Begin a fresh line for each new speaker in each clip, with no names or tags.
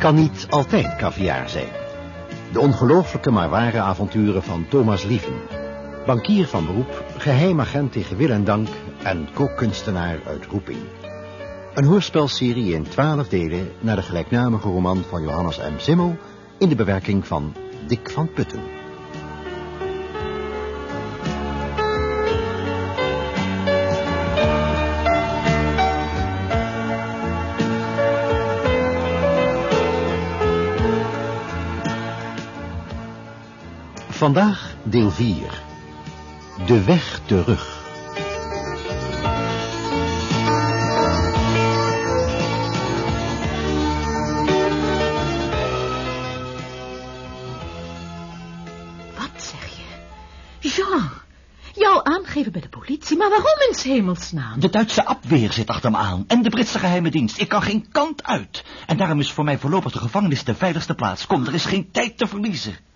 Kan niet altijd caviar zijn. De ongelooflijke maar ware avonturen van Thomas Lieven. Bankier van beroep, geheim agent tegen wil en dank en kookkunstenaar uit roeping. Een hoorspelserie in twaalf delen naar de gelijknamige roman van Johannes M. Simmel in de bewerking van Dick van Putten. Vandaag deel 4. De weg terug.
Wat zeg je? Jean, jou aangeven bij de politie, maar waarom in 's hemelsnaam?
De Duitse abweer zit achter me aan en de Britse geheime dienst. Ik kan geen kant uit. En daarom is voor mij voorlopig de gevangenis de veiligste plaats. Kom, er is geen tijd te verliezen.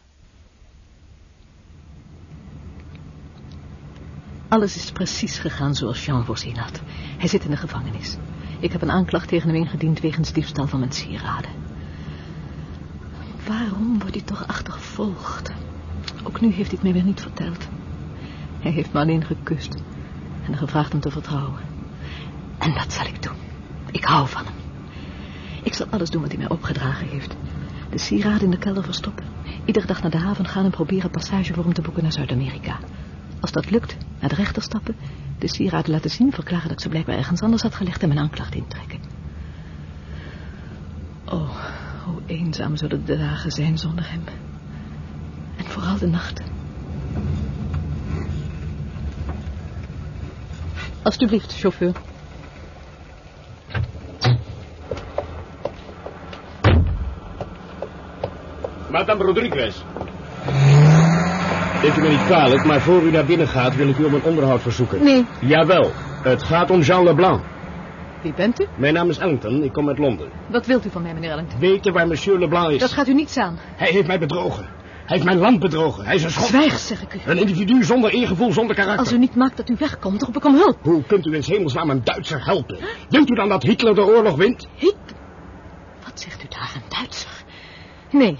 Alles is precies gegaan zoals Jean voorzien had. Hij zit in de gevangenis. Ik heb een aanklacht tegen hem ingediend wegens diefstal van mijn sieraden. Waarom wordt hij toch achtervolgd? Ook nu heeft hij het mij weer niet verteld. Hij heeft me alleen gekust en gevraagd hem te vertrouwen. En dat zal ik doen. Ik hou van hem. Ik zal alles doen wat hij mij opgedragen heeft. De sieraden in de kelder verstoppen. Iedere dag naar de haven gaan en proberen passage voor hem te boeken naar Zuid-Amerika. Als dat lukt, naar de rechter stappen, de sieraden laten zien, verklaren dat ze blijkbaar ergens anders had gelegd en mijn aanklacht intrekken. Oh, hoe eenzaam zullen de dagen zijn zonder hem. En vooral de nachten. Alsjeblieft, chauffeur.
Madame Rodriguez. Neemt u me niet kwalijk, maar voor u naar binnen gaat wil ik u om een onderhoud verzoeken.
Nee.
Jawel, het gaat om Jean Leblanc.
Wie bent u?
Mijn naam is Ellington, ik kom uit Londen.
Wat wilt u van mij, meneer Ellington?
Weten waar monsieur Leblanc is?
Dat gaat u niets aan.
Hij heeft mij bedrogen. Hij heeft mijn land bedrogen. Hij is een schot.
Zwijg, zeg ik u.
Een individu zonder eergevoel, zonder karakter.
Als u niet maakt dat u wegkomt, roep ik om hulp.
Hoe kunt u in hemelsnaam een Duitser helpen? Denkt u dan dat Hitler de oorlog wint?
Ik... Wat zegt u daar, een Duitser? Nee,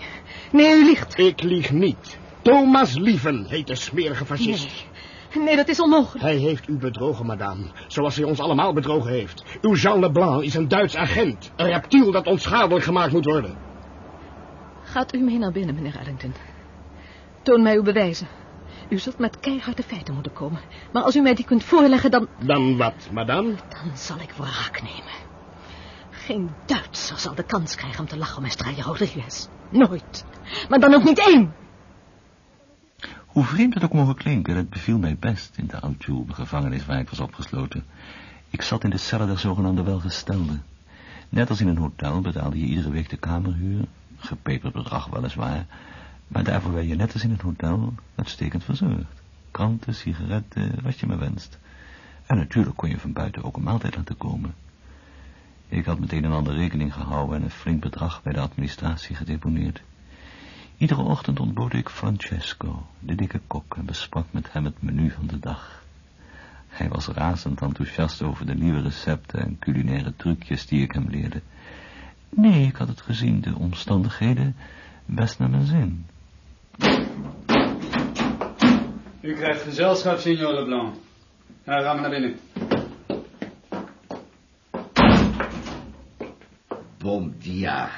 nee, u liegt.
Ik lieg niet. Thomas Lieven heet de smerige fascist.
Nee, nee, dat is onmogelijk.
Hij heeft u bedrogen, madame. Zoals hij ons allemaal bedrogen heeft. Uw Jean Leblanc is een Duits agent. Een reptiel dat onschadelijk gemaakt moet worden.
Gaat u mee naar binnen, meneer Ellington. Toon mij uw bewijzen. U zult met keiharde feiten moeten komen. Maar als u mij die kunt voorleggen, dan...
Dan wat, madame?
Dan zal ik wraak nemen. Geen Duitser zal de kans krijgen om te lachen om Estrella Rodriguez. Nooit. Maar dan ook niet één.
Hoe vreemd het ook mogen klinken, het beviel mij best in de Autjoul, de gevangenis waar ik was opgesloten. Ik zat in de cellen der zogenaamde welgestelden. Net als in een hotel betaalde je iedere week de kamerhuur, gepeperd bedrag weliswaar, maar daarvoor werd je net als in een hotel uitstekend verzorgd. Kranten, sigaretten, wat je maar wenst. En natuurlijk kon je van buiten ook een maaltijd laten komen. Ik had meteen een andere rekening gehouden en een flink bedrag bij de administratie gedeponeerd. Iedere ochtend ontbood ik Francesco, de dikke kok, en besprak met hem het menu van de dag. Hij was razend enthousiast over de nieuwe recepten en culinaire trucjes die ik hem leerde. Nee, ik had het gezien, de omstandigheden, best naar mijn zin.
U krijgt gezelschap, signor Leblanc. Nou, gaan we naar binnen.
Bom dia.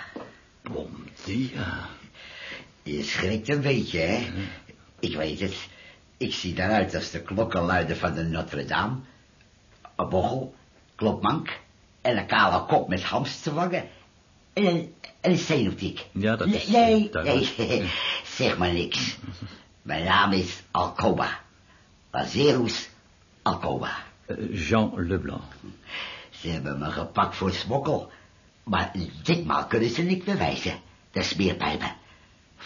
Bom dia.
Je schrikt een beetje, hè? Ik weet het. Ik zie eruit als de klokkenluider van de Notre-Dame. Een bochel, klopmank en een kale kop met hamsterwangen. En een, en een steenoptiek.
Ja, dat is,
Nee,
eh, duidelijk.
nee, zeg maar niks. Mijn naam is Alcoba. Lazarus Alcoba.
Eh, Jean Leblanc.
Ze hebben me gepakt voor smokkel. Maar ditmaal kunnen ze niks bewijzen. Dat is meer bij me.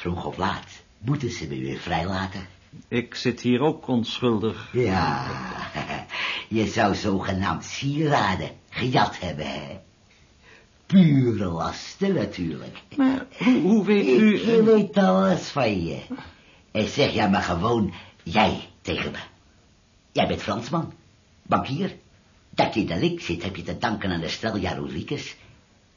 Vroeg of laat moeten ze me weer vrijlaten.
Ik zit hier ook onschuldig.
Ja, je zou zogenaamd sieraden gejat hebben, hè? Pure lasten natuurlijk.
Maar hoe, hoe weet u...
Ik, weet alles van je. En zeg jij maar gewoon jij tegen me. Jij bent Fransman, bankier. Dat je in de lik zit heb je te danken aan Estrella Rodriguez.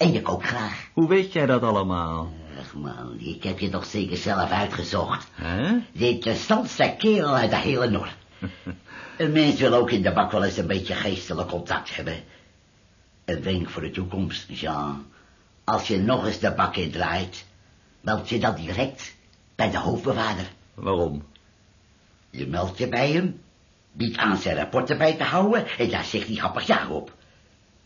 En je kookt graag.
Hoe weet jij dat allemaal?
Ach man, ik heb je toch zeker zelf uitgezocht.
Hè?
De interessantste kerel uit de hele Noord. Een mens wil ook in de bak wel eens een beetje geestelijk contact hebben. Een wenk voor de toekomst, Jean. Als je nog eens de bak indraait, meld je dan direct bij de hoofdbewaarder.
Waarom?
Je meldt je bij hem, biedt aan zijn rapporten bij te houden en daar zegt hij grappig ja op.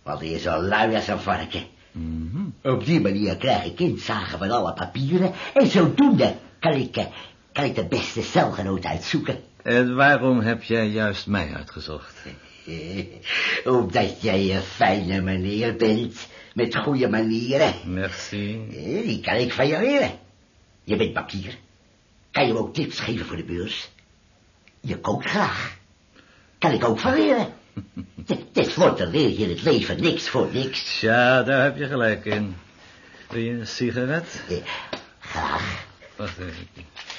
Want hij is zo lui als een varken.
Mhm.
Op die manier krijg ik inzage van alle papieren en zodoende kan ik, eh, kan ik de beste celgenoot uitzoeken.
En waarom heb jij juist mij uitgezocht?
Omdat jij een fijne meneer bent, met goede manieren.
Merci.
Eh, Die kan ik van je leren. Je bent bankier. Kan je me ook tips geven voor de beurs? Je kookt graag. Kan ik ook van leren. Ten slotte leer je in het leven niks voor niks.
Tja, daar heb je gelijk in. Wil je een sigaret?
Eh, Graag.
Wacht even.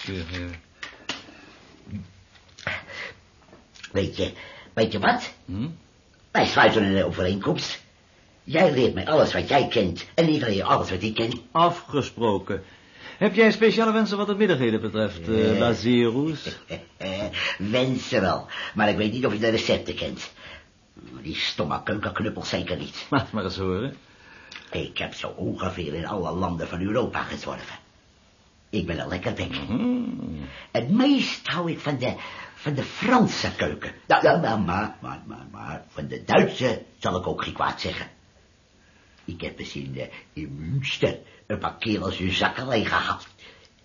Sigaret.
Weet je, weet je wat?
Hm?
Wij sluiten een overeenkomst. Jij leert mij alles wat jij kent en ik leer je alles wat ik ken.
Afgesproken. Heb jij speciale wensen wat het middagheden betreft. Lazarus?
Wensen wel, maar ik weet niet of je de recepten kent. Die stomme keukenknuppels zeker niet.
Laat maar eens horen.
Ik heb zo ongeveer in alle landen van Europa gezworven. Ik ben een lekker bek.
Hmm.
Het meest hou ik van de, van de Franse keuken. Nou, nou, nou, maar, maar, maar, maar, van de Duitse zal ik ook geen kwaad zeggen. Ik heb eens in, eh, in Münster een paar kerels hun zakken leeg gehad.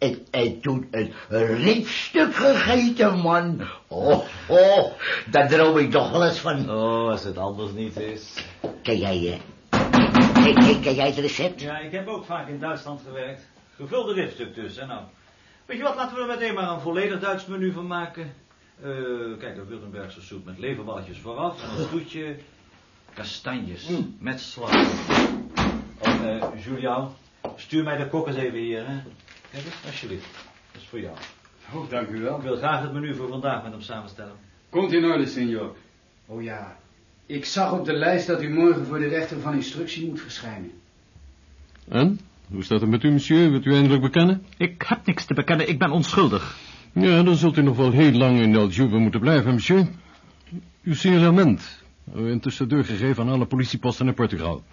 En, en toen een ribstuk gegeten, man. Oh, oh, daar droom ik toch wel eens van.
Oh, als het anders niet is.
Ken jij, eh, ken, ken, ken jij het recept?
Ja, ik heb ook vaak in Duitsland gewerkt. Gevulde ribstuk dus, hè nou. Weet je wat, laten we er meteen maar een volledig Duits menu van maken. Eh, kijk, een Württembergse soep met leverballetjes vooraf en een stoetje kastanjes met sla. Oh, eh, Julian, stuur mij de kok eens even hier, hè. Eens, alsjeblieft. Dat is voor jou.
Oh, dank u wel.
Ik wil graag het menu voor vandaag met hem samenstellen.
Komt in orde, senor. Oh ja, ik zag op de lijst dat u morgen voor de rechter van instructie moet verschijnen.
En? Hoe staat het met u, monsieur? Wilt u eindelijk bekennen?
Ik heb niks te bekennen, ik ben onschuldig.
Ja, dan zult u nog wel heel lang in El Juve moeten blijven, monsieur. Uw signalement. hebben we Intussen doorgegeven aan alle politieposten in Portugal.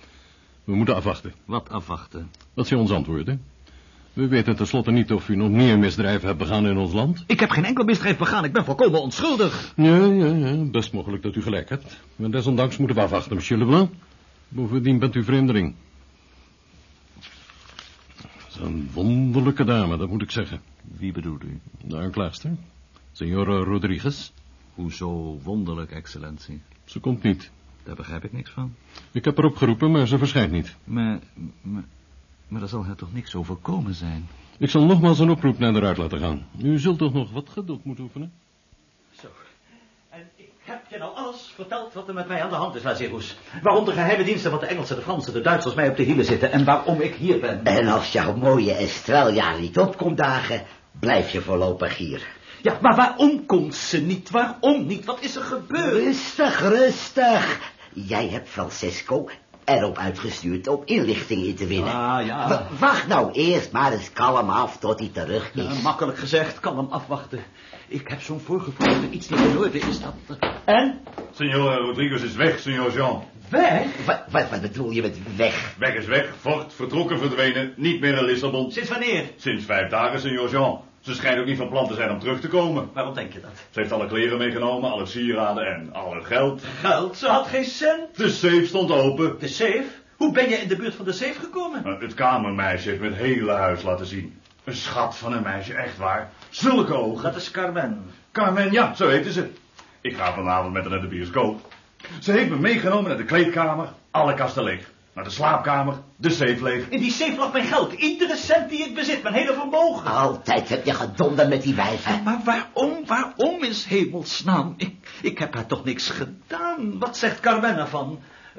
We moeten afwachten.
Wat afwachten?
Wat zij ons antwoorden. We weten tenslotte niet of u nog meer misdrijven hebt begaan in ons land.
Ik heb geen enkel misdrijf begaan, ik ben volkomen onschuldig.
Ja, ja, ja. Best mogelijk dat u gelijk hebt. Maar desondanks moeten we afwachten, monsieur Leblanc. Bovendien bent u vreemdeling. Dat is een wonderlijke dame, dat moet ik zeggen.
Wie bedoelt u?
De aanklaagster. Signora Rodriguez.
Hoezo wonderlijk, excellentie?
Ze komt niet.
Daar begrijp ik niks van.
Ik heb haar opgeroepen, maar ze verschijnt niet.
Maar, maar, maar er zal haar toch niks overkomen zijn?
Ik zal nogmaals een oproep naar de raad laten gaan. U zult toch nog wat geduld moeten oefenen?
Zo. En ik heb je nou alles verteld wat er met mij aan de hand is, Lazarus. Waarom de geheime diensten van de Engelsen, de Fransen, de Duitsers mij op de hielen zitten en waarom ik hier ben.
En als jouw mooie Estrella niet opkomt dagen, blijf je voorlopig hier.
Ja, maar waarom komt ze niet? Waarom niet? Wat is er gebeurd?
Rustig, rustig. Jij hebt Francesco erop uitgestuurd om inlichtingen in te winnen.
Ah, ja.
W- wacht nou eerst maar eens kalm af tot hij terug is.
Ja, makkelijk gezegd, kan hem afwachten. Ik heb zo'n voorgevoel dat er iets niet in orde is. Dat... En?
Senor Rodriguez is weg, senor Jean.
Weg?
Wat, wat, wat bedoel je met weg?
Weg is weg, voort, vertrokken, verdwenen, niet meer in Lissabon.
Sinds wanneer?
Sinds vijf dagen, senor Jean. Ze schijnt ook niet van plan te zijn om terug te komen.
Waarom denk je dat?
Ze heeft alle kleren meegenomen, alle sieraden en al het geld.
Geld, ze had geen cent.
De safe stond open.
De safe? Hoe ben je in de buurt van de safe gekomen?
Eh, Het kamermeisje heeft me het hele huis laten zien. Een schat van een meisje, echt waar. Zulke ogen.
Dat is Carmen.
Carmen, ja, zo heette ze. Ik ga vanavond met haar naar de bioscoop. Ze heeft me meegenomen naar de kleedkamer, alle kasten leeg. Naar de slaapkamer, de safe leeg.
In die safe lag mijn geld. Iedere cent die ik bezit, mijn hele vermogen.
Altijd heb je gedonder met die wijven.
Maar waarom, waarom is hemelsnaam? Ik, ik heb haar toch niks gedaan. Wat zegt Carmen ervan?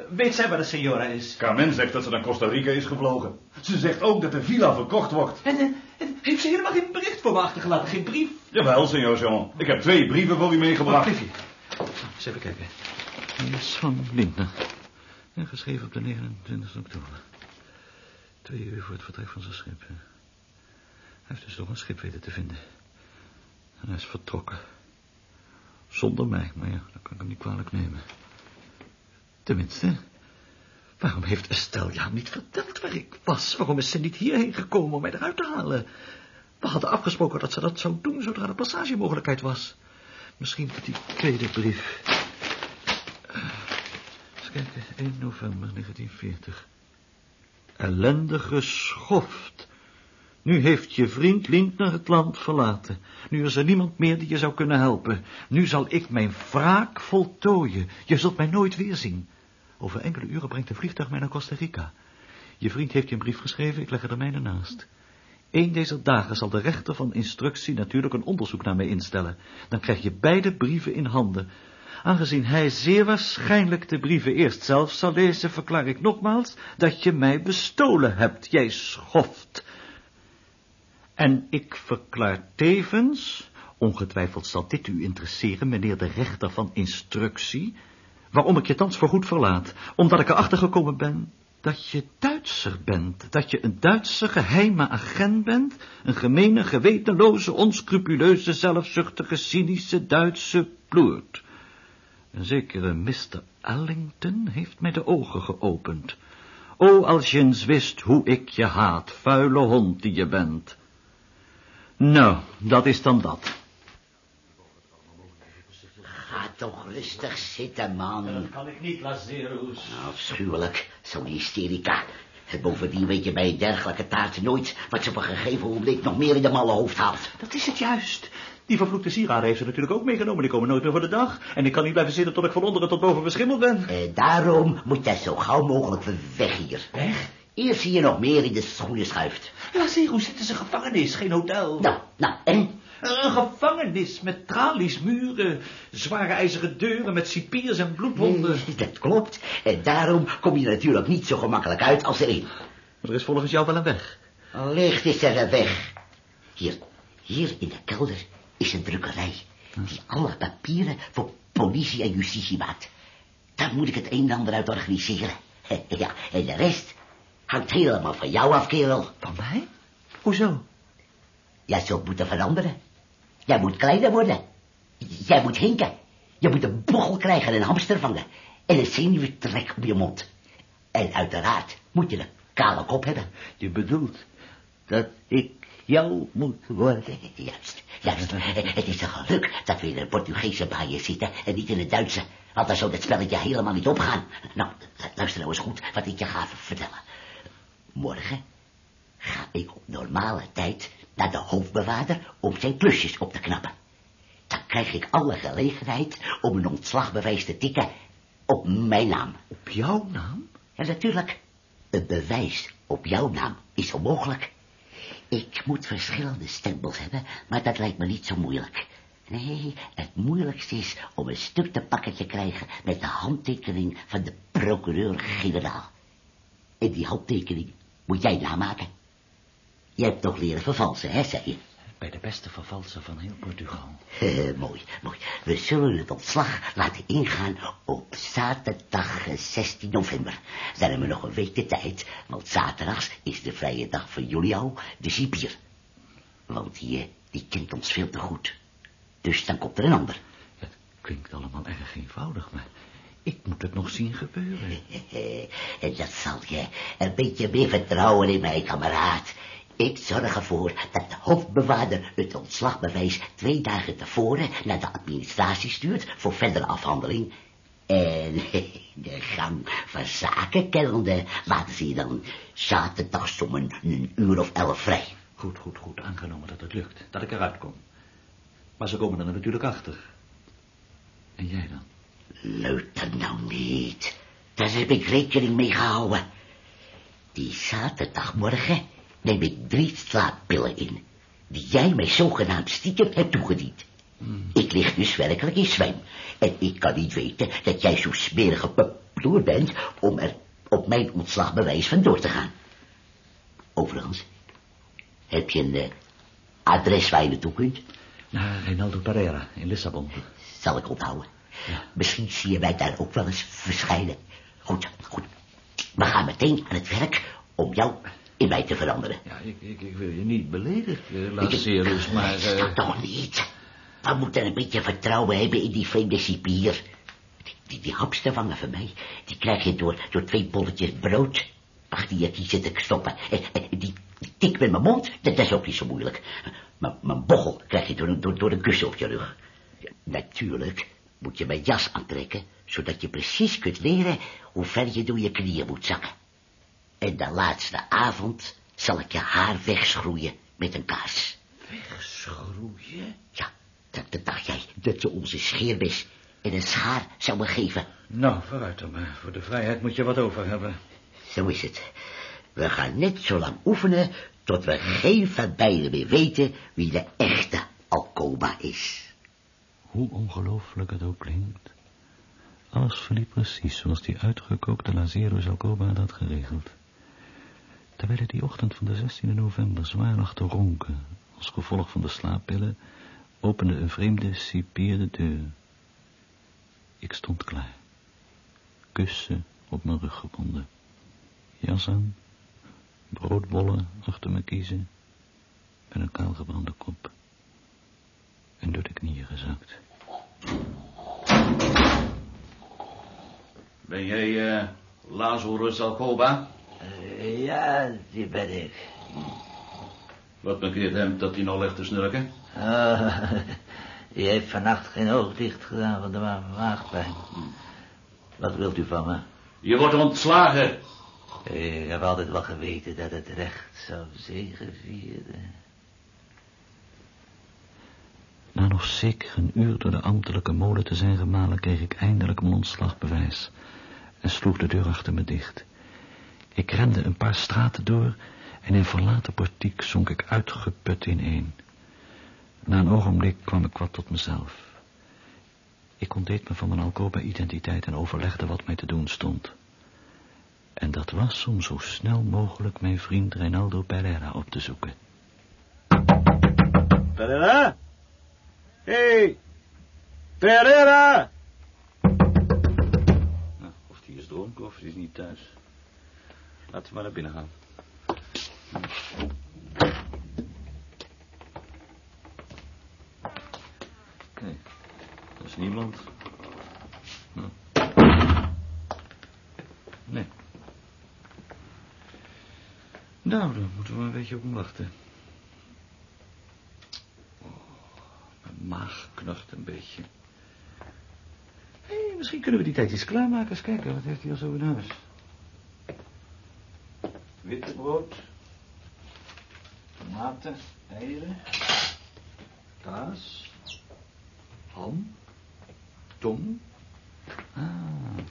Weet zij waar de signora is?
Carmen zegt dat ze naar Costa Rica is gevlogen. Ze zegt ook dat de villa verkocht wordt.
En, eh, en heeft ze helemaal geen bericht voor me achtergelaten? Geen brief?
Jawel, senor Jean. Ik heb twee brieven voor u meegebracht.
briefje. Eens even kijken. Die is van Lindner. En geschreven op de 29 oktober. Twee uur voor het vertrek van zijn schip. Hij heeft dus nog een schip weten te vinden. En hij is vertrokken. Zonder mij, maar ja, dat kan ik hem niet kwalijk nemen. Tenminste, waarom heeft Estelle niet verteld waar ik was? Waarom is ze niet hierheen gekomen om mij eruit te halen? We hadden afgesproken dat ze dat zou doen zodra de passagemogelijkheid was. Misschien die tweede brief. Kijken, 1 november 1940. Ellendige schoft. Nu heeft je vriend Lindner het land verlaten. Nu is er niemand meer die je zou kunnen helpen. Nu zal ik mijn wraak voltooien. Je zult mij nooit weerzien. Over enkele uren brengt een vliegtuig mij naar Costa Rica. Je vriend heeft je een brief geschreven, ik leg er de mijne naast. Eén deze dagen zal de rechter van instructie natuurlijk een onderzoek naar mij instellen. Dan krijg je beide brieven in handen. Aangezien hij zeer waarschijnlijk de brieven eerst zelf zal lezen, verklaar ik nogmaals dat je mij bestolen hebt, jij schoft. En ik verklaar tevens, ongetwijfeld zal dit u interesseren, meneer de rechter van instructie, waarom ik je thans voorgoed verlaat, omdat ik erachter gekomen ben dat je Duitser bent, dat je een Duitse geheime agent bent, een gemene, gewetenloze, onscrupuleuze, zelfzuchtige, cynische Duitse ploert. Een zekere Mr. Ellington heeft mij de ogen geopend. O, als je eens wist hoe ik je haat, vuile hond die je bent. Nou, dat is dan dat.
Ga toch rustig zitten, man.
Dat kan ik niet, Lazarus.
Nou, afschuwelijk, zo'n hysterica. Bovendien weet je bij een dergelijke taart nooit wat ze op een gegeven ogenblik nog meer in de malle hoofd haalt.
Dat is het juist. Die vervloekte sieraden heeft ze natuurlijk ook meegenomen. Die komen nooit meer voor de dag. En ik kan niet blijven zitten tot ik van onderen tot boven beschimmeld ben.
Eh, daarom moet jij zo gauw mogelijk weg hier.
Weg?
Eerst zie je nog meer in de schoenen schuift.
Lazarus, dit is een gevangenis, geen hotel.
Nou, nou, en?
Een gevangenis met tralies, muren, zware ijzeren deuren met cipiers en bloedwonden.
Nee, dat klopt. En daarom kom je natuurlijk niet zo gemakkelijk uit als erin.
Maar er is volgens jou wel een weg.
Allicht is er een weg. Hier, hier in de kelder is een drukkerij die alle papieren voor politie en justitie maakt. Daar moet ik het een en ander uit organiseren. Ja, en de rest hangt helemaal van jou af, kerel.
Van mij? Hoezo?
Jij zult moeten veranderen. Jij moet kleiner worden. Jij moet hinken. Je moet een bochel krijgen en een hamster vangen. En een zenuwtrek op je mond. En uiteraard moet je een kale kop hebben.
Je bedoelt dat ik jou moet worden?
Juist, juist. Het is een geluk dat we in een Portugese baaien zitten en niet in het Duitse. Want dan zou dat spelletje helemaal niet opgaan. Nou, luister nou eens goed wat ik je ga vertellen. Morgen ga ik op normale tijd naar de hoofdbewaarder om zijn klusjes op te knappen. Dan krijg ik alle gelegenheid om een ontslagbewijs te tikken op mijn naam.
Op jouw naam?
Ja, natuurlijk. Een bewijs op jouw naam is onmogelijk. Ik moet verschillende stempels hebben, maar dat lijkt me niet zo moeilijk. Nee, het moeilijkste is om een stuk te pakken te krijgen met de handtekening van de procureur-generaal. En die handtekening moet jij namaken. Je hebt toch leren vervalsen, hè, zei je?
Bij de beste vervalser van heel Portugal.
mooi, mooi. We zullen het ontslag laten ingaan op zaterdag 16 november. Dan hebben we nog een week de tijd, want zaterdags is de vrije dag van Julio, de cipier. Want die, die kent ons veel te goed. Dus dan komt er een ander.
Het klinkt allemaal erg eenvoudig, maar ik moet het nog zien gebeuren.
en dat zal je een beetje meer vertrouwen in mij, kameraad. Ik zorg ervoor dat de hoofdbewaarder het ontslagbewijs twee dagen tevoren naar de administratie stuurt voor verdere afhandeling. En de gang van zaken kennende laten ze je dan zaterdags om een, een uur of elf vrij.
Goed, goed, goed. Aangenomen dat het lukt. Dat ik eruit kom. Maar ze komen er natuurlijk achter. En jij dan?
Leut nou niet. Daar heb ik rekening mee gehouden. Die zaterdagmorgen neem ik drie slaappillen in, die jij mij zogenaamd stiekem hebt toegediend. Hmm. Ik lig dus werkelijk in zwem. En ik kan niet weten dat jij zo smerige paploer bent om er op mijn ontslagbewijs van door te gaan. Overigens, heb je een uh, adres waar je naartoe kunt?
Naar Reinaldo Pereira in Lissabon.
Zal ik onthouden. Ja. Misschien zie je mij daar ook wel eens verschijnen. Goed, goed. We gaan meteen aan het werk om jou in mij te veranderen.
Ja, ik, ik, ik wil je niet beledigen, Lazarus, maar...
Dat
eh,
toch niet? We moeten een beetje vertrouwen hebben in die vreemde cipier. Die, die, die hapstervanger van mij, die krijg je door, door twee bolletjes brood achter je kiezen te stoppen. En, en die, die tik met mijn mond, dat is ook niet zo moeilijk. Maar mijn bochel krijg je door, door, door een kussen op je rug. Natuurlijk moet je mijn jas aantrekken, zodat je precies kunt leren hoe ver je door je knieën moet zakken. En de laatste avond zal ik je haar wegschroeien met een kaars.
Schroeien?
Ja, dat, dat dacht jij, dat ze onze scheermes en een schaar zouden geven.
Nou, vooruit dan maar. Voor de vrijheid moet je wat over hebben.
Zo is het. We gaan net zo lang oefenen tot we geen van beiden meer weten wie de echte Alcoba is.
Hoe ongelooflijk het ook klinkt. Alles verliep precies zoals die uitgekookte Lazarus Alcoba had geregeld. Terwijl hij die ochtend van de 16e november zwaar lag te ronken, als gevolg van de slaappillen, opende een vreemde cipier de deur. Ik stond klaar. Kussen op mijn rug gebonden. Jas aan, broodbollen achter me kiezen en een kaalgebrande kop. En door de knieën gezakt. Ben jij eh Lazarus Alcoba?
Ja, die ben ik.
Wat mankeert hem dat hij nou ligt te snurken?
Ah, die heeft vannacht geen oog dicht gedaan van de ma- maagpijn. Wat wilt u van me?
Je wordt ontslagen.
Ik heb altijd wel geweten dat het recht zou zegevieren.
Na nog zeker een uur door de ambtelijke molen te zijn gemalen, kreeg ik eindelijk mijn ontslagbewijs en sloeg de deur achter me dicht. Ik rende een paar straten door en in verlaten portiek zonk ik uitgeput ineen. Na een ogenblik kwam ik wat tot mezelf. Ik ontdeed me van mijn Alcoba-identiteit en overlegde wat mij te doen stond. En dat was om zo snel mogelijk mijn vriend Reinaldo Pereira op te zoeken.
Pereira? Hey! Pereira!
Nou, of die is dronken of die is niet thuis. Laten we maar naar binnen gaan. Kijk, er is niemand. Hm. Nee. Nou, dan moeten we een beetje op wachten. Oh, mijn maag knucht een beetje. Hé, misschien kunnen we die tijd klaarmaken. Eens kijken, wat heeft hij al zo in huis? Witte brood. Tomaten, eieren. Kaas. Ham. Tong. Ah.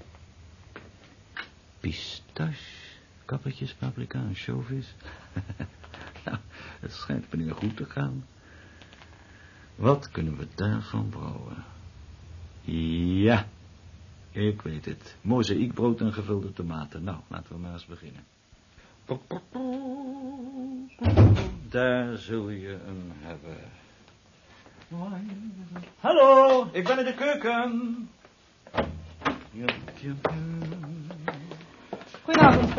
Pistache. Kappertjes, paprika en chauvis. nou, het schijnt meneer goed te gaan. Wat kunnen we daarvan brouwen? Ja, ik weet het. Mozaïekbrood en gevulde tomaten. Nou, laten we maar eens beginnen. Daar zul je hem hebben. Hallo, ik ben in de keuken.
Goedenavond.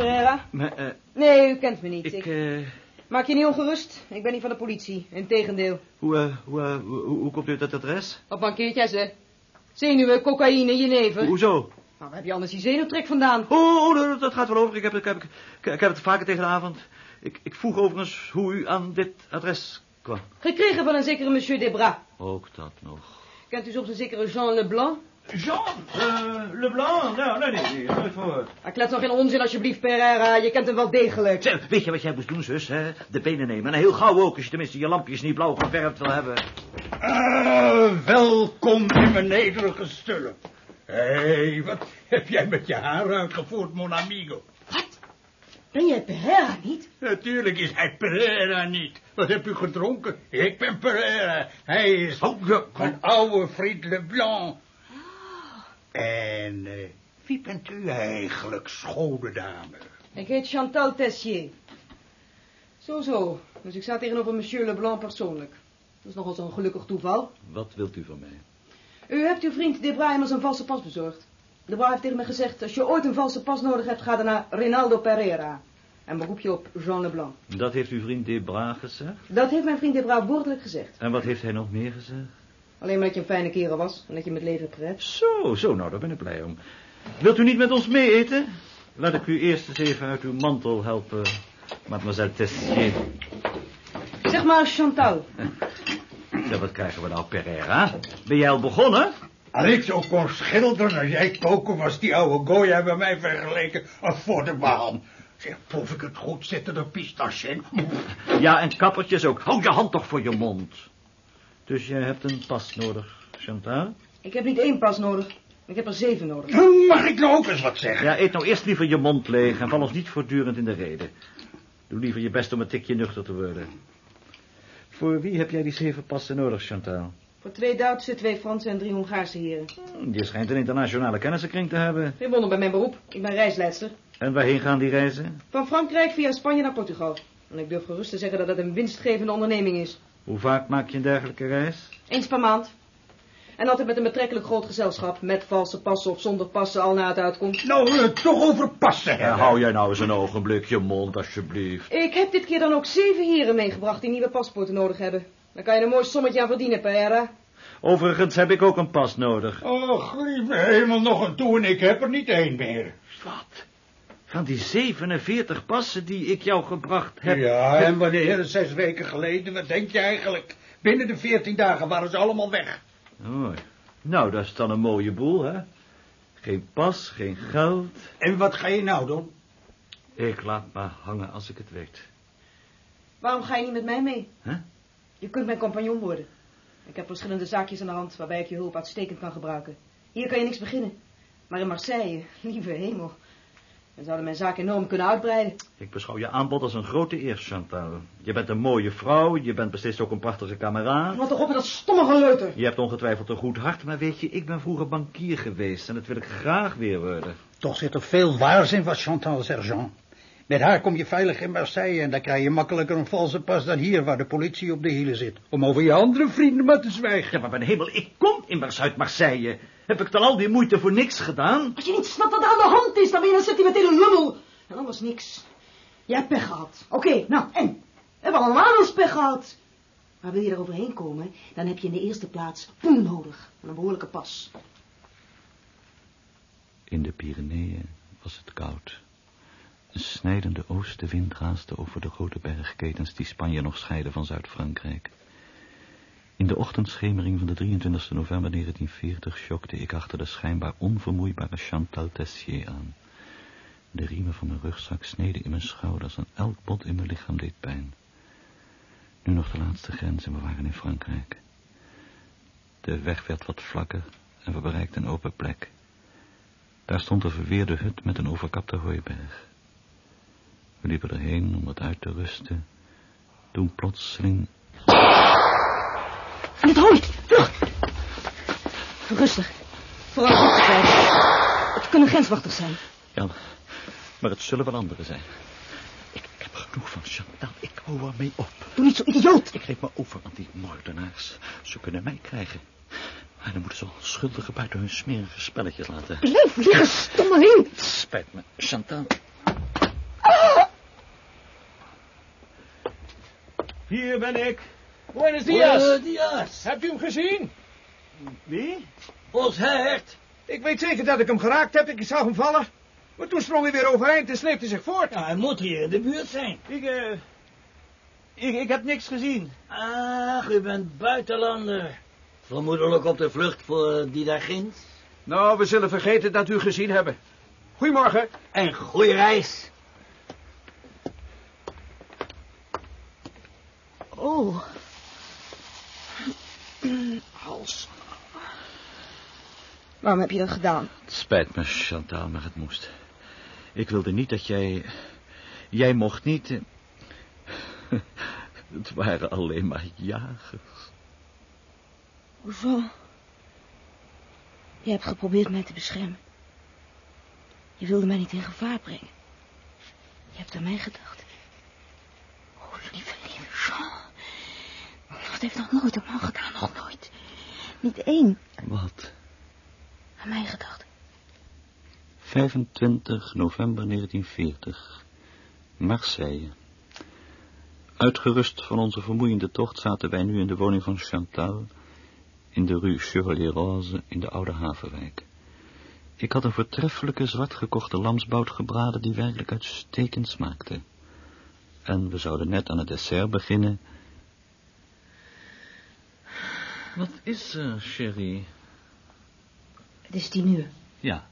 Maar, eh,
Nee, u kent me niet.
ik,
Ik,
eh,
Maak je niet ongerust. Ik ben niet van de politie. Integendeel.
hoe, eh, hoe, hoe, hoe komt u uit dat adres?
Wat mankeert jij ze? Zenuwen, cocaïne, jenever.
Hoezo?
Nou, waar heb je anders die zenuwtrek vandaan?
Oh, oh, dat- dat gaat wel over. Ik heb, ik heb, ik, ik heb het vaker tegen de avond. Ik, ik vroeg overigens hoe u aan dit adres kwam.
Gekregen van een zekere monsieur Debras.
Ook dat nog.
Kent u soms een zekere Jean Leblanc?
Jean uh, Leblanc? Nou, nee, nee, nee, nooit voor.
Ah, klets nog geen onzin alsjeblieft, Pereira. Je kent hem wel degelijk.
Weet je wat jij moest doen, zus? Hè? De benen nemen. En heel gauw ook, als je tenminste je lampjes niet blauw geverfd wil hebben.
Ah, welkom in mijn nederige stulp. Hé, hey, wat heb jij met je haar uitgevoerd, mon amigo?
Ben jij Pereira niet?
Natuurlijk is hij Pereira niet. Wat heb u gedronken? Ik ben Pereira. Hij is mijn oude vriend Leblanc. En eh, wie bent u eigenlijk, schone dame?
Ik heet Chantal Tessier. Zo, zo. Dus ik sta tegenover monsieur Leblanc persoonlijk. Dat is nogal zo'n gelukkig toeval.
Wat wilt u van mij?
U hebt uw vriend Debra immers een valse pas bezorgd. Debra heeft tegen me gezegd, als je ooit een valse pas nodig hebt, ga dan naar Rinaldo Pereira. En beroep je op Jean Leblanc.
Dat heeft uw vriend Debra gezegd?
Dat heeft mijn vriend Debra woordelijk gezegd.
En wat heeft hij nog meer gezegd?
Alleen maar dat je een fijne kerel was en dat je met leven hebt gered.
Zo, zo, nou, daar ben ik blij om. Wilt u niet met ons mee eten? Laat ik u eerst eens even uit uw mantel helpen, mademoiselle Tessier.
Zeg maar Chantal.
Ja, wat krijgen we nou, Pereira? Ben jij al begonnen?
Als ik zo kon schilderen als jij koken, was die oude Goya bij mij vergeleken de baan. Zeg, proef ik het goed, zitten er pistaches in?
Ja, en kappertjes ook. Hou je hand toch voor je mond. Dus jij hebt een pas nodig, Chantal?
Ik heb niet één pas nodig. Ik heb er zeven nodig.
Mag ik nou ook eens wat zeggen?
Ja, eet nou eerst liever je mond leeg en val ons niet voortdurend in de reden. Doe liever je best om een tikje nuchter te worden. Voor wie heb jij die zeven passen nodig, Chantal?
Voor twee Duitse, twee Franse en drie Hongaarse heren.
Je schijnt een internationale kennissenkring te hebben.
Geen wonder bij mijn beroep. Ik ben reisleidster.
En waarheen gaan die reizen?
Van Frankrijk via Spanje naar Portugal. En ik durf gerust te zeggen dat het een winstgevende onderneming is.
Hoe vaak maak je een dergelijke reis?
Eens per maand. En altijd met een betrekkelijk groot gezelschap. Met valse passen of zonder passen, al na het uitkomt.
Nou, het toch over passen
Ja,
hebben.
hou jij nou eens een ogenblik je mond, alsjeblieft.
Ik heb dit keer dan ook zeven heren meegebracht die nieuwe paspoorten nodig hebben. Daar kan je een mooi sommetje aan verdienen, Pereira.
Overigens heb ik ook een pas nodig.
Och, lieve hemel, nog een toe en ik heb er niet één meer.
Wat? Van die 47 passen die ik jou gebracht heb.
Ja, en wanneer, zes weken geleden, wat denk je eigenlijk? Binnen de veertien dagen waren ze allemaal weg.
Oh, nou, dat is dan een mooie boel, hè? Geen pas, geen geld.
En wat ga je nou doen?
Ik laat me hangen als ik het weet.
Waarom ga je niet met mij mee?
Huh?
Je kunt mijn compagnon worden. Ik heb verschillende zaakjes aan de hand waarbij ik je hulp uitstekend kan gebruiken. Hier kan je niks beginnen. Maar in Marseille, lieve hemel. Dan zouden mijn zaak enorm kunnen uitbreiden.
Ik beschouw je aanbod als een grote eer, Chantal. Je bent een mooie vrouw, je bent beslist ook een prachtige kameraad.
Wat toch op met dat stomme geleuter.
Je hebt ongetwijfeld een goed hart, maar weet je, ik ben vroeger bankier geweest en dat wil ik graag weer worden.
Toch zit er veel waars in wat Chantal Sergent. Met haar kom je veilig in Marseille en dan krijg je makkelijker een valse pas dan hier waar de politie op de hielen zit. Om over je andere vrienden maar te zwijgen.
Ja, maar mijn hemel, ik kom immers uit Marseille. Heb ik dan al die moeite voor niks gedaan?
Als je niet snapt wat er aan de hand is, dan ben je een sentimentele lummel. En anders niks. Jij hebt pech gehad. Oké, nou, en? We hebben allemaal eens pech gehad. Maar wil je er overheen komen, dan heb je in de eerste plaats poen nodig. En een behoorlijke pas.
In de Pyreneeën was het koud. Een snijdende oostenwind raasde over de grote bergketens die Spanje nog scheiden van Zuid-Frankrijk. In de ochtendschemering van de 23 november 1940 schokte ik achter de schijnbaar onvermoeibare Chantal Tessier aan. De riemen van mijn rugzak sneden in mijn schouders en elk bot in mijn lichaam deed pijn. Nu nog de laatste grens en we waren in Frankrijk. De weg werd wat vlakker en we bereikten een open plek. Daar stond een verweerde hut met een overkapte hooiberg. We liepen erheen om wat uit te rusten. Toen plotseling...
En het hooi, vlug! Rustig. Vooral goed te krijgen. Het kunnen grenswachters zijn.
Ja, maar het zullen wel anderen zijn. Ik heb genoeg van Chantal. Ik hou ermee op.
Doe niet zo idioot.
Ik geef me over aan die moordenaars. Ze kunnen mij krijgen. Maar dan moeten ze onschuldigen buiten hun smerige spelletjes laten.
Blijf liggen, stommeling.
Het spijt me, Chantal. Hier ben ik.
Buenos dias.
Buenos dias.
Hebt u hem gezien?
Wie?
Ons hert.
Ik weet zeker dat ik hem geraakt heb. Ik zag hem vallen. Maar toen sprong hij weer overeind en sleepte zich voort.
Ja, hij moet hier in de buurt zijn.
Ik, eh... Ik, ik heb niks gezien.
Ach, u bent buitenlander. Vermoedelijk op de vlucht voor die daar ginds.
Nou, we zullen vergeten dat u gezien hebben. Goedemorgen.
En goeie reis.
Oh. Hals. Waarom heb je dat gedaan?
Het spijt me, Chantal, maar het moest. Ik wilde niet dat jij... Jij mocht niet... eh, Het waren alleen maar jagers.
Hoezo? Je hebt geprobeerd mij te beschermen. Je wilde mij niet in gevaar brengen. Je hebt aan mij gedacht. Oh, lieve, lieve Jean. Dat heeft nog nooit een man gedaan, nog nooit. Niet één.
Wat?
Aan mij gedacht.
25 november 1940. Marseille. Uitgerust van onze vermoeiende tocht zaten wij nu in de woning van Chantal, in de rue Chevalier-Rose in de Oude Havenwijk. Ik had een voortreffelijke zwart gekochte lamsbout gebraden die werkelijk uitstekend smaakte. En we zouden net aan het dessert beginnen. Wat is er, chérie?
Het is tien uur.
Ja,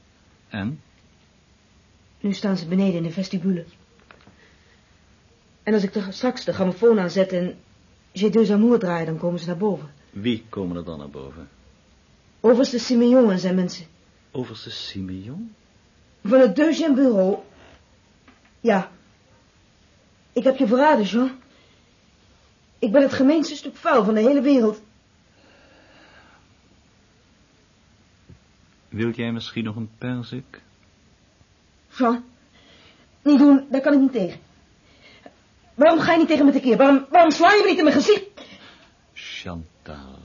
en?
Nu staan ze beneden in de vestibule. En als ik er straks de grammofoon aanzet en J'ai deux amours draai, dan komen ze naar boven.
Wie komen er dan naar boven?
Overste Simeon en zijn mensen.
Overste Simeon?
Van het deuxième bureau. Ja. Ik heb je verraden, Jean. Ik ben het gemeenste stuk vuil van de hele wereld.
Wil jij misschien nog een perzik?
Jean, niet doen, daar kan ik niet tegen. Waarom ga je niet tegen me tekeer? Waarom, waarom sla je me niet in mijn gezicht?
Chantal,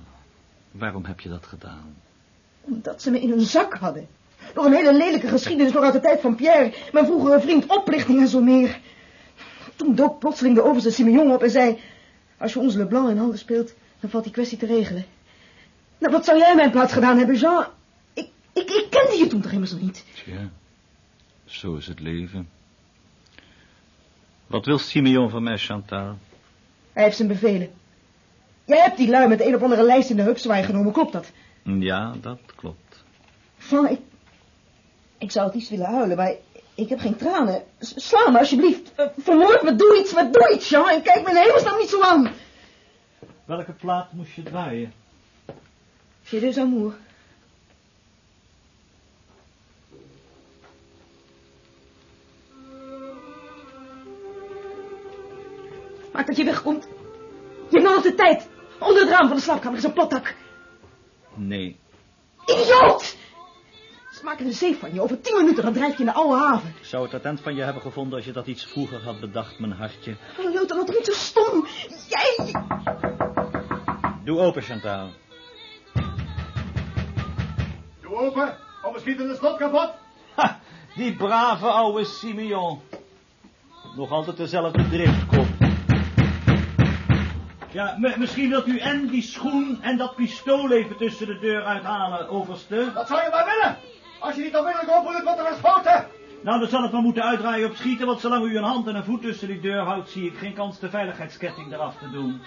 waarom heb je dat gedaan?
Omdat ze me in hun zak hadden. Door een hele lelijke geschiedenis nog uit de tijd van Pierre, mijn vroegere vriend, oplichting en zo meer. Toen dook plotseling de overste Simeon op en zei... Als je ons Leblanc in handen speelt, dan valt die kwestie te regelen. Nou, wat zou jij in mijn plaats gedaan hebben, Jean? Ik, ik, kende je toen toch immers nog niet?
Tja, zo is het leven. Wat wil Simeon van mij, Chantal?
Hij heeft zijn bevelen. Jij hebt die lui met een of andere lijst in de hupzwaai genomen, klopt dat?
Ja, dat klopt.
Van, ik, ik zou het iets willen huilen, maar ik heb geen tranen. S- Sla me alsjeblieft. Uh, Vermoord me, doe iets, maar doe iets, Jean. En kijk me in hemelsnaam niet zo aan.
Welke plaat moest je draaien?
J'ai deux amours. Maak dat je wegkomt. Je hebt nog de tijd. Onder het raam van de slaapkamer is een platdak.
Nee.
Idioot! Ze maken een zeef van je. Over tien minuten dan drijf je in de oude haven.
Ik zou het attent van je hebben gevonden als je dat iets vroeger had bedacht, mijn hartje.
Oh, Jota, wat niet zo stom. Jij...
Doe open, Chantal.
Doe open, of schiet in de slot kapot.
Ha, die brave oude Simeon. Nog altijd dezelfde driftkop. Ja, misschien wilt u en die schoen en dat pistool even tussen de deur uithalen, overste.
Dat zou je maar willen. Als je niet onmiddellijk openlijk wordt er geschoten.
Nou, dan zal het maar moeten uitdraaien op schieten, want zolang u een hand en een voet tussen die deur houdt, zie ik geen kans de veiligheidsketting eraf te doen.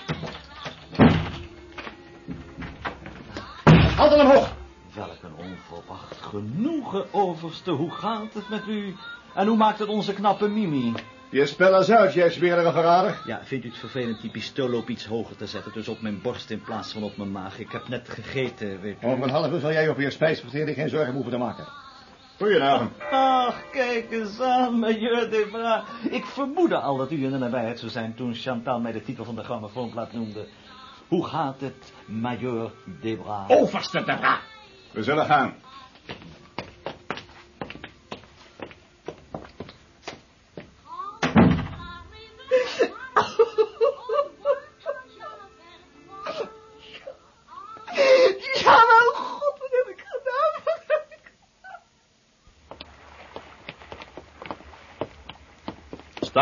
Handen omhoog.
Welk een onverwacht genoegen, overste. Hoe gaat het met u? En hoe maakt het onze knappe Mimi?
Je spel eens uit, jij smerige verrader.
Ja, vindt u het vervelend die pistool op iets hoger te zetten, dus op mijn borst in plaats van op mijn maag? Ik heb net gegeten, weet u.
Over een half uur zal jij over je spijsvertering geen zorgen hoeven te maken. Goedenavond.
Ach, kijk eens aan, major Debra. Ik vermoedde al dat u in de nabijheid zou zijn toen Chantal mij de titel van de grammofoonplaat noemde. Hoe gaat het, major Debra?
Overste de ra. We zullen gaan.
Ja, maar god, wat heb ik gedaan? Wat heb ik...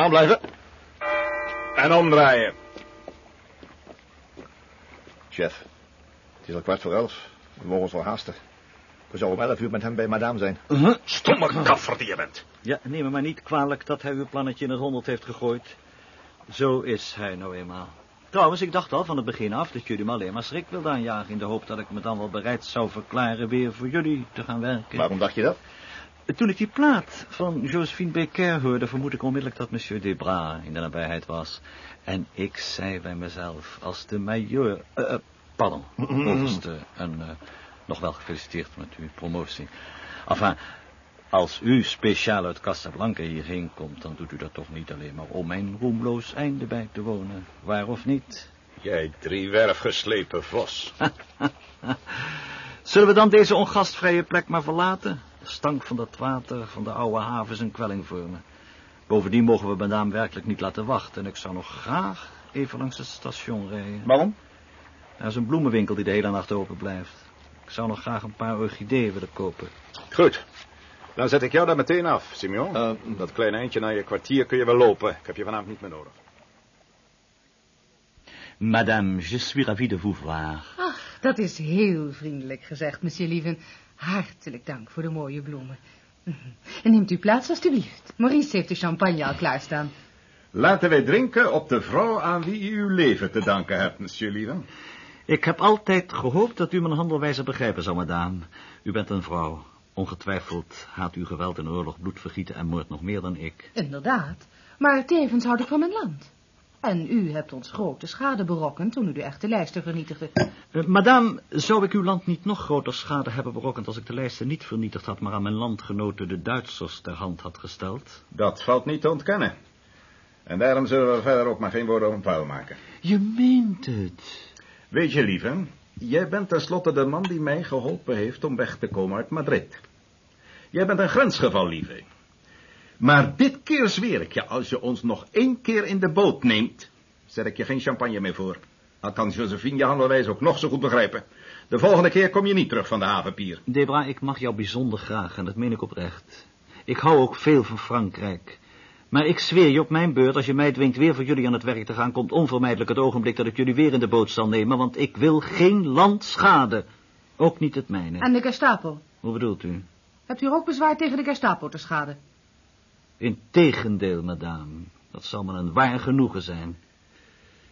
Staan blijven. En omdraaien. Chef, het is al kwart voor elf. We mogen ons wel haasten. We zouden om elf uur met hem bij madame zijn. Stomme kaffer die je bent.
Ja, neem me maar niet kwalijk dat hij uw plannetje in het honderd heeft gegooid. Zo is hij nou eenmaal. Trouwens, ik dacht al van het begin af dat jullie me alleen maar schrik wilden aanjagen... in de hoop dat ik me dan wel bereid zou verklaren weer voor jullie te gaan werken.
Waarom dacht je dat?
Toen ik die plaat van Josephine Becker hoorde... vermoed ik onmiddellijk dat monsieur Debra in de nabijheid was. En ik zei bij mezelf, als de major... eh, eh, pardon, overste. En eh, nog wel gefeliciteerd met uw promotie. Enfin, als u speciaal uit Casablanca hierheen komt... dan doet u dat toch niet alleen maar om mijn roemloos einde bij te wonen. Waar of niet?
Jij driewerf geslepen vos.
Zullen we dan deze ongastvrije plek maar verlaten? De stank van dat water van de oude haven is een kwelling voor me. Bovendien mogen we madame werkelijk niet laten wachten... en ik zou nog graag even langs het station rijden.
Waarom?
Er is een bloemenwinkel die de hele nacht open blijft. Ik zou nog graag een paar orchideeën willen kopen.
Goed.
Dan zet ik jou daar meteen af, Simeon. Dat kleine eindje naar je kwartier kun je wel lopen. Ik heb je vanavond niet meer nodig.
Madame, je suis ravi de vous voir.
Ach, dat is heel vriendelijk gezegd, monsieur Lieven. Hartelijk dank voor de mooie bloemen. En neemt u plaats, alstublieft. Maurice heeft de champagne al klaarstaan.
Laten wij drinken op de vrouw aan wie u uw leven te danken hebt, monsieur Lieven.
Ik heb altijd gehoopt dat u mijn handelwijze begrijpen zou, madame. U bent een vrouw. Ongetwijfeld haat u geweld en oorlog, bloedvergieten en moord nog meer dan ik.
Inderdaad, maar tevens houd ik van mijn land. En u hebt ons grote schade berokkend toen u de echte lijsten vernietigde.
Uh, madame, zou ik uw land niet nog groter schade hebben berokkend als ik de lijsten niet vernietigd had, maar aan mijn landgenoten de Duitsers ter hand had gesteld?
Dat valt niet te ontkennen. En daarom zullen we verder ook maar geen woorden om vuil maken.
Je meent het.
Weet je, lieve, jij bent tenslotte de man die mij geholpen heeft om weg te komen uit Madrid. Jij bent een grensgeval, lieve. Maar dit keer zweer ik je, als je ons nog één keer in de boot neemt, zet ik je geen champagne meer voor. Dat kan Josephine je handelwijze ook nog zo goed begrijpen. De volgende keer kom je niet terug van de havenpier.
Debra, ik mag jou bijzonder graag en dat meen ik oprecht. Ik hou ook veel van Frankrijk. Maar ik zweer je op mijn beurt, als je mij dwingt weer voor jullie aan het werk te gaan, komt onvermijdelijk het ogenblik dat ik jullie weer in de boot zal nemen, want ik wil geen land schaden. Ook niet het mijne.
En de Gestapo?
Hoe bedoelt u?
Hebt u er ook bezwaar tegen de Gestapo te schaden?
Integendeel, madame. Dat zal me een waar genoegen zijn.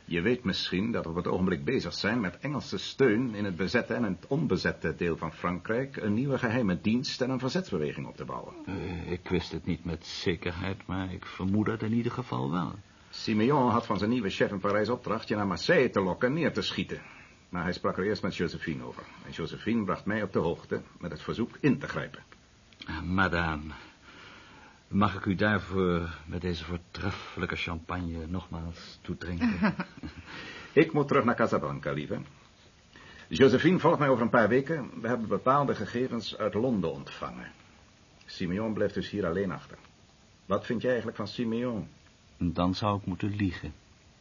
Je weet misschien dat we op het ogenblik bezig zijn met Engelse steun in het bezette en het onbezette deel van Frankrijk een nieuwe geheime dienst en een verzetsbeweging op te bouwen.
Uh, ik wist het niet met zekerheid, maar ik vermoed het in ieder geval wel.
Simeon had van zijn nieuwe chef in Parijs opdracht je naar Marseille te lokken en neer te schieten. Maar hij sprak er eerst met Josephine over. En Josephine bracht mij op de hoogte met het verzoek in te grijpen.
Uh, madame, Mag ik u daarvoor met deze voortreffelijke champagne nogmaals toedrinken?
ik moet terug naar Casablanca, lieve. Josephine volgt mij over een paar weken. We hebben bepaalde gegevens uit Londen ontvangen. Simeon blijft dus hier alleen achter. Wat vind jij eigenlijk van Simeon?
Dan zou ik moeten liegen.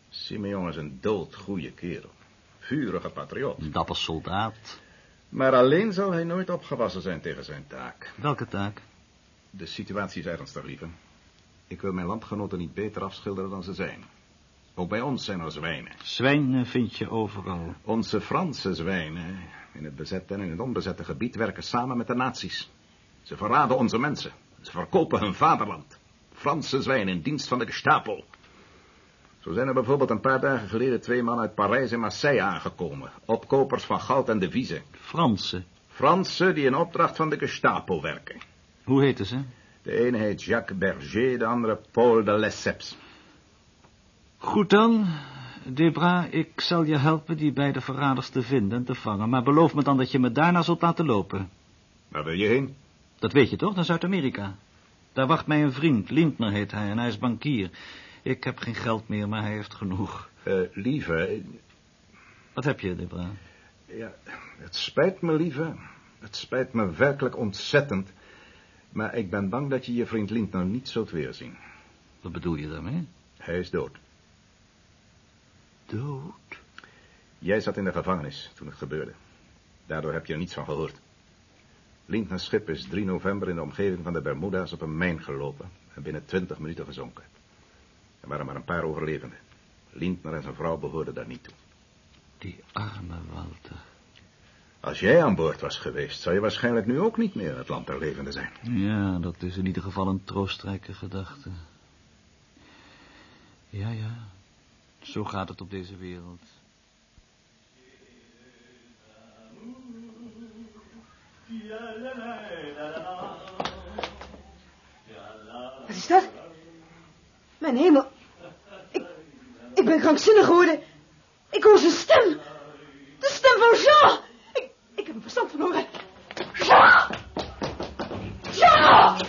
Simeon is een doodgoeie kerel. Vurige patriot.
Dapper soldaat.
Maar alleen zal hij nooit opgewassen zijn tegen zijn taak.
Welke taak?
De situatie is ernstig, lieve. Ik wil mijn landgenoten niet beter afschilderen dan ze zijn. Ook bij ons zijn er zwijnen.
Zwijnen vind je overal.
Onze Franse zwijnen in het bezette en in het onbezette gebied werken samen met de nazi's. Ze verraden onze mensen. Ze verkopen hun vaderland. Franse zwijnen in dienst van de Gestapo. Zo zijn er bijvoorbeeld een paar dagen geleden twee mannen uit Parijs en Marseille aangekomen. Opkopers van goud en deviezen.
Franse?
Franse die in opdracht van de Gestapo werken.
Hoe heten ze?
De ene heet Jacques Berger, de andere Paul de Lesseps.
Goed dan, Debra, ik zal je helpen die beide verraders te vinden en te vangen. Maar beloof me dan dat je me daarna zult laten lopen.
Waar wil je heen?
Dat weet je toch, naar Zuid-Amerika. Daar wacht mij een vriend, Lindner heet hij, en hij is bankier. Ik heb geen geld meer, maar hij heeft genoeg.
Uh, lieve...
Wat heb je, Debra?
Ja, het spijt me, lieve. Het spijt me werkelijk ontzettend. Maar ik ben bang dat je je vriend Lindner niet zult weerzien.
Wat bedoel je daarmee?
Hij is dood.
Dood?
Jij zat in de gevangenis toen het gebeurde. Daardoor heb je er niets van gehoord. Lindners schip is 3 november in de omgeving van de Bermuda's op een mijn gelopen en binnen 20 minuten gezonken. Er waren maar een paar overlevenden. Lindner en zijn vrouw behoorden daar niet toe.
Die arme Walter.
Als jij aan boord was geweest, zou je waarschijnlijk nu ook niet meer in het land der levende zijn.
Ja, dat is in ieder geval een troostrijke gedachte. Ja, ja. Zo gaat het op deze wereld.
Wat is dat? Mijn hemel. Ik, ik ben krankzinnig geworden. Ik hoor zijn stem. De stem van Jean. Ik, heb mijn verstand verloren. Jean! Jean!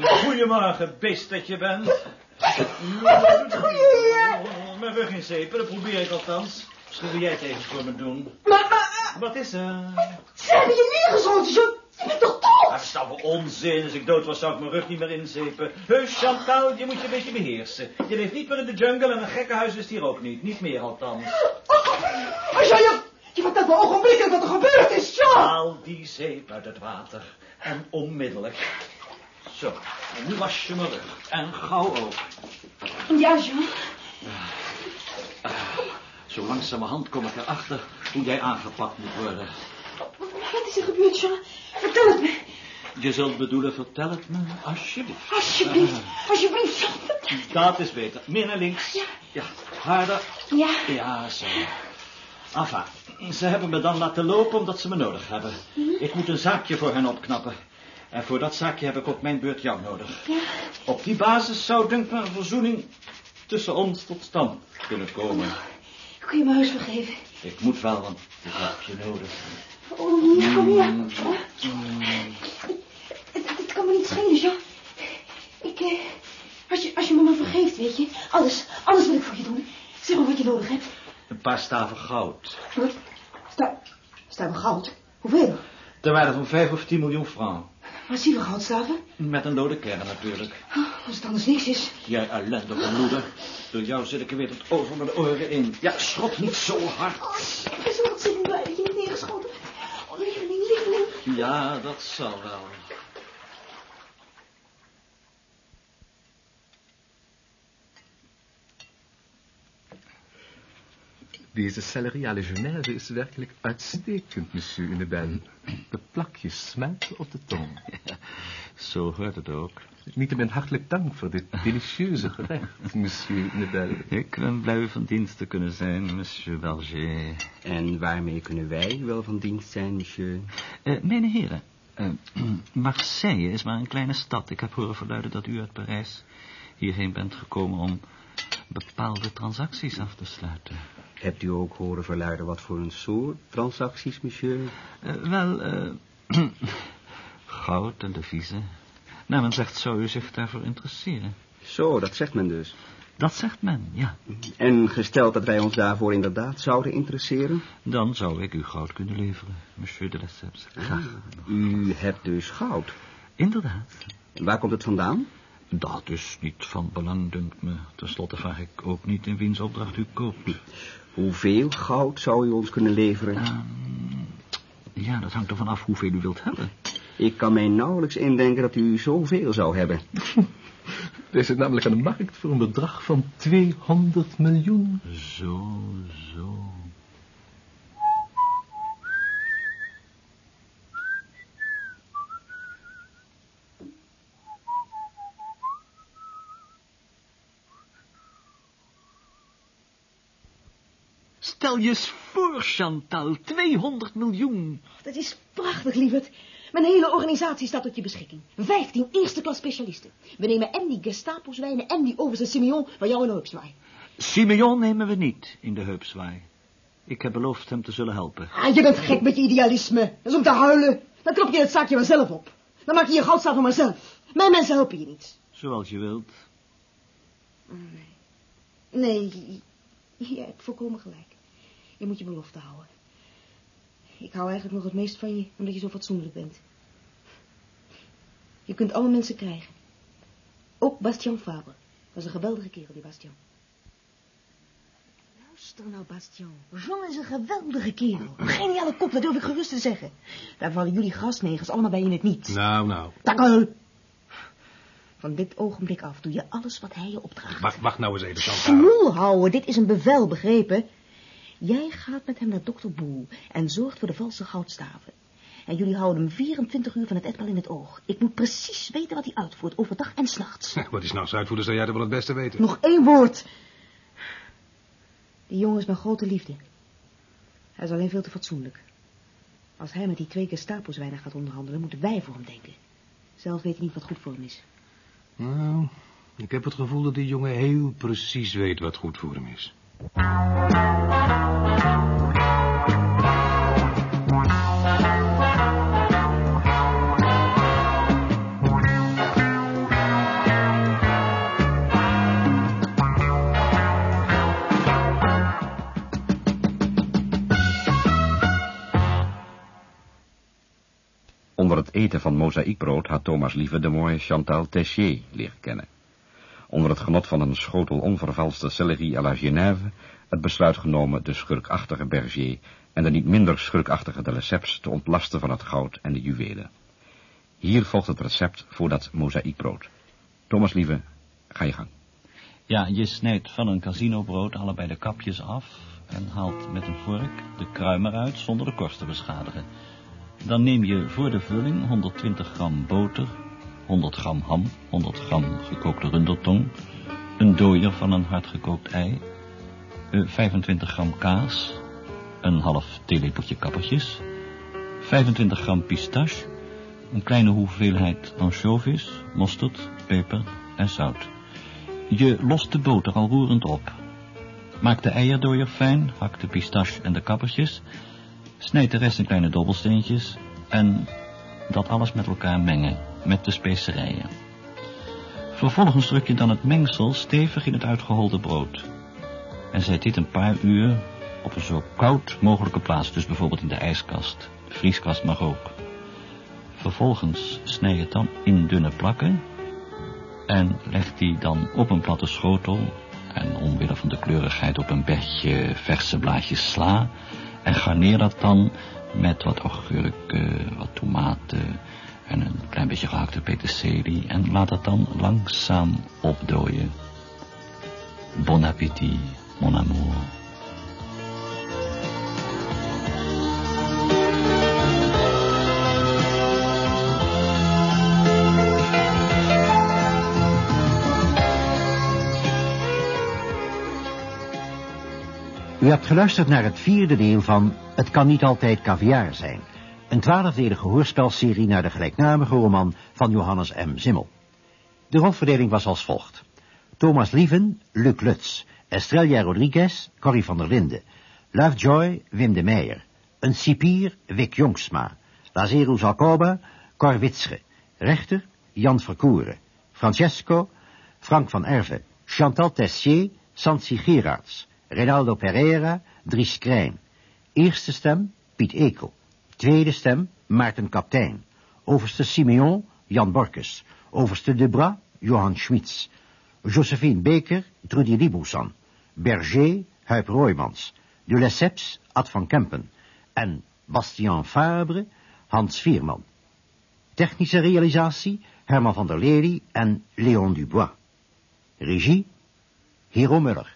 Goedemorgen, beest dat je bent.
Goeie,
Mijn rug in zeepen, dat probeer ik althans. Misschien wil jij het even voor me doen.
Maar, maar...
Wat is er?
Ze hebben je neergeschoten, Jean. Je bent toch dood?
Dat is toch wel onzin. Als ik dood was, zou ik mijn rug niet meer inzepen. Heus, Chantal, je moet je een beetje beheersen. Je leeft niet meer in de jungle en een gekkenhuis is hier ook niet. Niet meer althans.
Oh, oh, Jean, je, je vertelt me ogenblikkelijk wat er gebeurd is, Jean.
Haal die zeep uit het water. En onmiddellijk. Zo, en nu was je me rug. En gauw ook.
Ja, Jean.
Zo langzamerhand kom ik erachter hoe jij aangepakt moet worden.
Wat is er gebeurd, Jean? Vertel het me.
Je zult bedoelen, vertel het me, alsjeblieft.
Alsjeblieft, alsjeblieft, Jean. vertel.
Dat is beter. Meer naar links.
Ja.
Ja, harder.
Ja.
Ja, zo. Enfin, ze hebben me dan laten lopen omdat ze me nodig hebben. Ik moet een zaakje voor hen opknappen. En voor dat zaakje heb ik op mijn beurt jou nodig.
Ja.
Op die basis zou, denk ik, een verzoening tussen ons tot stand kunnen komen.
Kun je me huis vergeven?
Ik moet wel, want ik heb je nodig.
Oh, ja, oh, ja.
Mm.
Het, het kan me niet schelen, Jean. Ik, eh, als je, als je me maar vergeeft, weet je. Alles, alles wil ik voor je doen. Zeg maar wat je nodig hebt.
Een paar staven goud.
Wat? Sta, staan we goud? Hoeveel?
Ter waarde van vijf of tien miljoen francs.
Waar zien we goudstaven?
Met een dode kern natuurlijk.
Oh, als het anders niks is.
Jij ellendige moeder. Door jou zit ik er weer tot over mijn oren in. Ja, schot niet zo hard.
Oh, ik ben zo ontzettend blij dat je niet neergeschoten. Oh, lieveling, lieveling.
Ja, dat zal wel.
Deze celerie à la Genève is werkelijk uitstekend, monsieur Unebel. De plakjes smelten op de tong.
Zo hoort het ook.
Niettemin hartelijk dank voor dit delicieuze gerecht, monsieur Unebel.
Ik ben blij van dienst te kunnen zijn, monsieur Berger.
En waarmee kunnen wij wel van dienst zijn, monsieur?
Eh, mijn heren, eh, Marseille is maar een kleine stad. Ik heb horen verluiden dat u uit Parijs hierheen bent gekomen om bepaalde transacties af te sluiten.
Hebt u ook horen verluiden wat voor een soort transacties, monsieur?
Eh, wel, eh, goud en deviezen. Nou, men zegt, zou u zich daarvoor interesseren?
Zo, dat zegt men dus.
Dat zegt men, ja.
En gesteld dat wij ons daarvoor inderdaad zouden interesseren?
Dan zou ik u goud kunnen leveren, monsieur de Lesseps. Graag.
U hebt dus goud?
Inderdaad.
En waar komt het vandaan?
Dat is niet van belang, dunkt me. Ten slotte vraag ik ook niet in wiens opdracht u koopt.
Hoeveel goud zou u ons kunnen leveren?
Ehm, ja, dat hangt ervan af hoeveel u wilt hebben.
Ik kan mij nauwelijks indenken dat u zoveel zou hebben.
Er is namelijk aan de markt voor een bedrag van 200 miljoen.
Zo, zo. Stel je eens voor, Chantal, 200 miljoen.
Dat is prachtig, lieverd. Mijn hele organisatie staat tot je beschikking. Vijftien eerste klas specialisten. We nemen en die Gestapo-zwijnen en die overste Simeon van jou in Heupzwaai.
Simeon nemen we niet in de heupzwaai. Ik heb beloofd hem te zullen helpen.
Ah, je bent gek met je idealisme. Dat is om te huilen. Dan klap je het zaakje maar zelf op. Dan maak je je goudstaaf maar zelf. Mijn mensen helpen je niet.
Zoals je wilt.
Nee, je hebt volkomen gelijk. Je moet je belofte houden. Ik hou eigenlijk nog het meest van je, omdat je zo fatsoenlijk bent. Je kunt alle mensen krijgen. Ook Bastian Faber. Dat is een geweldige kerel, die Bastian. Luister nou, Bastian. Jean is een geweldige kerel. Een geniale kop, dat durf ik gerust te zeggen. Daar vallen jullie grasnegers allemaal bij in het niet.
Nou, nou.
Takkel! Van dit ogenblik af doe je alles wat hij je opdraagt.
Wacht, wacht nou eens even, Chantal.
Smoel houden, dit is een bevel, begrepen? Jij gaat met hem naar dokter Boel en zorgt voor de valse goudstaven. En jullie houden hem 24 uur van het etmaal in het oog. Ik moet precies weten wat hij uitvoert, overdag en s'nachts.
Wat hij s'nachts uitvoert, zou jij er wel het beste weten.
Nog één woord. Die jongen is mijn grote liefde. Hij is alleen veel te fatsoenlijk. Als hij met die twee Gestapo-zwijnen gaat onderhandelen, moeten wij voor hem denken. Zelf weet hij niet wat goed voor hem is.
Nou, ik heb het gevoel dat die jongen heel precies weet wat goed voor hem is.
Eten van mozaïekbrood had Thomas Lieve de mooie Chantal Tessier leren kennen. Onder het genot van een schotel onvervalste celerie à la Genève het besluit genomen de schurkachtige Berger en de niet minder schurkachtige de Lesseps te ontlasten van het goud en de juwelen. Hier volgt het recept voor dat mozaïekbrood. Thomas Lieve, ga je gang.
Ja, je snijdt van een casinobrood allebei de kapjes af en haalt met een vork de kruim eruit zonder de korst te beschadigen. Dan neem je voor de vulling 120 gram boter, 100 gram ham, 100 gram gekookte rundertong, een dooier van een hardgekookt ei, 25 gram kaas, een half theelepeltje kappertjes, 25 gram pistache, een kleine hoeveelheid anchovies, mosterd, peper en zout. Je lost de boter al roerend op. Maak de eierdooier fijn, hak de pistache en de kappertjes, snijd de rest in kleine dobbelsteentjes en dat alles met elkaar mengen met de specerijen. Vervolgens druk je dan het mengsel stevig in het uitgeholde brood. En zet dit een paar uur op een zo koud mogelijke plaats, dus bijvoorbeeld in de ijskast. De vrieskast mag ook. Vervolgens snij je het dan in dunne plakken en leg die dan op een platte schotel en omwille van de kleurigheid op een bedje verse blaadjes sla en garneer dat dan met wat augurken, wat tomaten en een klein beetje gehakte peterselie en laat dat dan langzaam opdooien. Bon appétit, mon amour.
U hebt geluisterd naar het vierde deel van Het kan niet altijd caviar zijn. Een twaalfdelige hoorspelserie naar de gelijknamige roman van Johannes M. Zimmel. De rolverdeling was als volgt. Thomas Lieven, Luc Lutz, Estrella Rodriguez, Corrie van der Linden, Lovejoy, Wim de Meijer, een cipier, Wick Jongsma, Lazarus Alcoba, Cor Witsche, rechter, Jan Verkoeren, Francesco, Frank van Erven, Chantal Tessier, Sansi Gerards, Reinaldo Pereira, Dries Krijn. Eerste stem, Piet Ekel. Tweede stem, Maarten Kaptein. Overste Simeon, Jan Borkes. Overste Debras, Johan Schmitz. Josephine Beker, Trudy Liboussan. Berger, Huip Roymans. De Lesseps, Ad van Kempen. En Bastian Fabre, Hans Vierman. Technische realisatie, Herman van der Lely en Leon Dubois. Regie, Hero Muller.